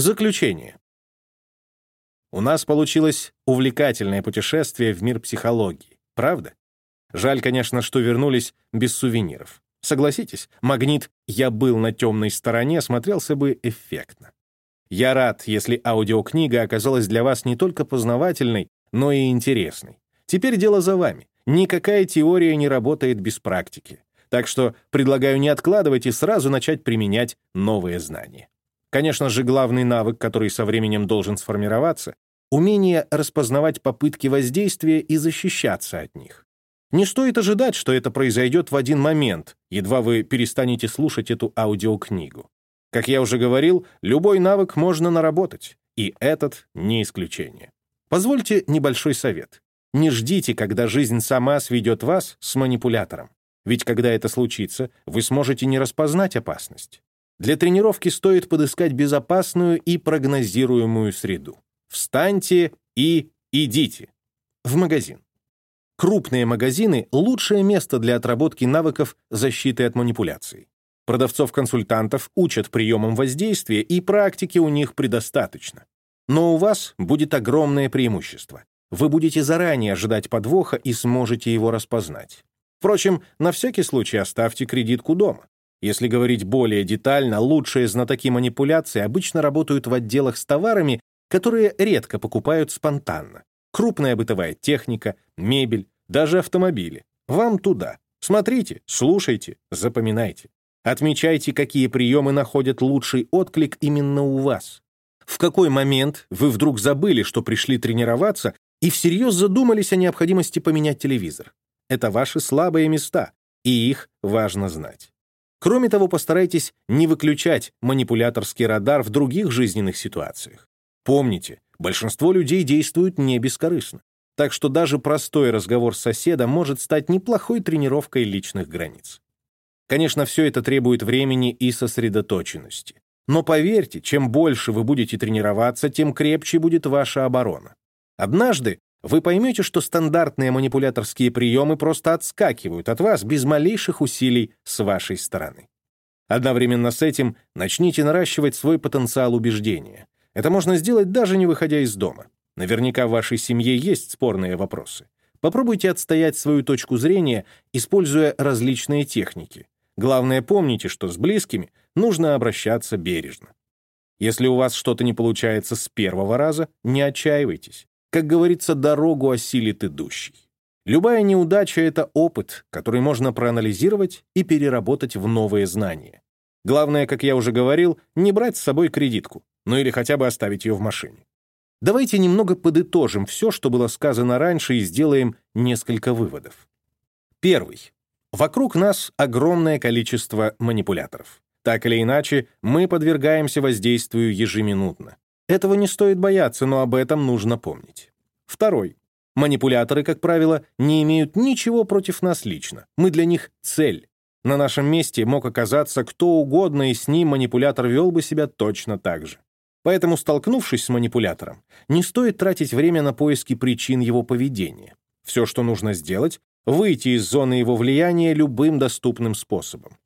Заключение. У нас получилось увлекательное путешествие в мир психологии, правда? Жаль, конечно, что вернулись без сувениров. Согласитесь, магнит «Я был на темной стороне» смотрелся бы эффектно. Я рад, если аудиокнига оказалась для вас не только познавательной, но и интересной. Теперь дело за вами. Никакая теория не работает без практики. Так что предлагаю не откладывать и сразу начать применять новые знания. Конечно же, главный навык, который со временем должен сформироваться — умение распознавать попытки воздействия и защищаться от них. Не стоит ожидать, что это произойдет в один момент, едва вы перестанете слушать эту аудиокнигу. Как я уже говорил, любой навык можно наработать, и этот не исключение. Позвольте небольшой совет. Не ждите, когда жизнь сама сведет вас с манипулятором. Ведь когда это случится, вы сможете не распознать опасность. Для тренировки стоит подыскать безопасную и прогнозируемую среду. Встаньте и идите. В магазин. Крупные магазины — лучшее место для отработки навыков защиты от манипуляций. Продавцов-консультантов учат приемам воздействия, и практики у них предостаточно. Но у вас будет огромное преимущество. Вы будете заранее ожидать подвоха и сможете его распознать. Впрочем, на всякий случай оставьте кредитку дома. Если говорить более детально, лучшие знатоки манипуляции обычно работают в отделах с товарами, которые редко покупают спонтанно. Крупная бытовая техника, мебель, даже автомобили. Вам туда. Смотрите, слушайте, запоминайте. Отмечайте, какие приемы находят лучший отклик именно у вас. В какой момент вы вдруг забыли, что пришли тренироваться, и всерьез задумались о необходимости поменять телевизор. Это ваши слабые места, и их важно знать. Кроме того, постарайтесь не выключать манипуляторский радар в других жизненных ситуациях. Помните, большинство людей действуют не бескорыстно. Так что даже простой разговор с соседом может стать неплохой тренировкой личных границ. Конечно, все это требует времени и сосредоточенности. Но поверьте, чем больше вы будете тренироваться, тем крепче будет ваша оборона. Однажды вы поймете, что стандартные манипуляторские приемы просто отскакивают от вас без малейших усилий с вашей стороны. Одновременно с этим начните наращивать свой потенциал убеждения. Это можно сделать даже не выходя из дома. Наверняка в вашей семье есть спорные вопросы. Попробуйте отстоять свою точку зрения, используя различные техники. Главное, помните, что с близкими нужно обращаться бережно. Если у вас что-то не получается с первого раза, не отчаивайтесь. Как говорится, дорогу осилит идущий. Любая неудача — это опыт, который можно проанализировать и переработать в новые знания. Главное, как я уже говорил, не брать с собой кредитку, ну или хотя бы оставить ее в машине. Давайте немного подытожим все, что было сказано раньше, и сделаем несколько выводов. Первый. Вокруг нас огромное количество манипуляторов. Так или иначе, мы подвергаемся воздействию ежеминутно. Этого не стоит бояться, но об этом нужно помнить. Второй. Манипуляторы, как правило, не имеют ничего против нас лично. Мы для них цель. На нашем месте мог оказаться кто угодно, и с ним манипулятор вел бы себя точно так же. Поэтому, столкнувшись с манипулятором, не стоит тратить время на поиски причин его поведения. Все, что нужно сделать, выйти из зоны его влияния любым доступным способом.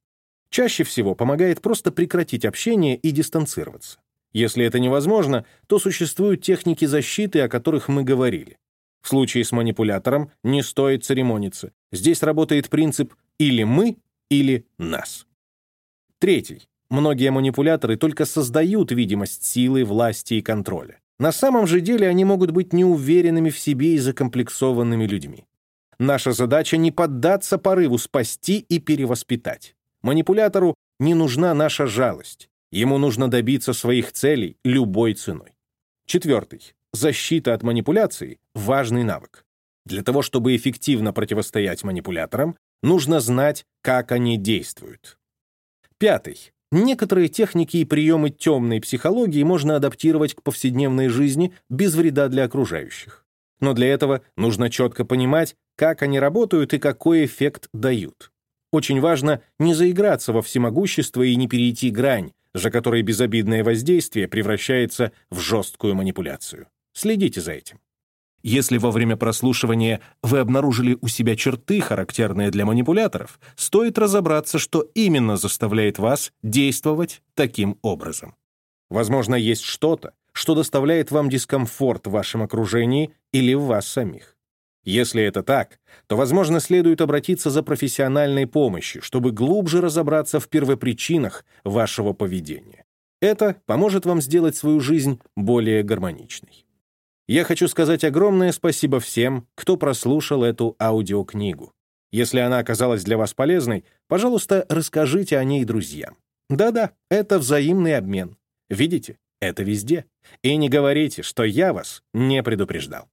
Чаще всего помогает просто прекратить общение и дистанцироваться. Если это невозможно, то существуют техники защиты, о которых мы говорили. В случае с манипулятором не стоит церемониться. Здесь работает принцип «или мы, или нас». Третий. Многие манипуляторы только создают видимость силы, власти и контроля. На самом же деле они могут быть неуверенными в себе и закомплексованными людьми. Наша задача не поддаться порыву спасти и перевоспитать. Манипулятору не нужна наша жалость. Ему нужно добиться своих целей любой ценой. Четвертый. Защита от манипуляций — важный навык. Для того, чтобы эффективно противостоять манипуляторам, нужно знать, как они действуют. Пятый. Некоторые техники и приемы темной психологии можно адаптировать к повседневной жизни без вреда для окружающих. Но для этого нужно четко понимать, как они работают и какой эффект дают. Очень важно не заиграться во всемогущество и не перейти грань, за которой безобидное воздействие превращается в жесткую манипуляцию. Следите за этим. Если во время прослушивания вы обнаружили у себя черты, характерные для манипуляторов, стоит разобраться, что именно заставляет вас действовать таким образом. Возможно, есть что-то, что доставляет вам дискомфорт в вашем окружении или в вас самих. Если это так, то, возможно, следует обратиться за профессиональной помощью, чтобы глубже разобраться в первопричинах вашего поведения. Это поможет вам сделать свою жизнь более гармоничной. Я хочу сказать огромное спасибо всем, кто прослушал эту аудиокнигу. Если она оказалась для вас полезной, пожалуйста, расскажите о ней друзьям. Да-да, это взаимный обмен. Видите, это везде. И не говорите, что я вас не предупреждал.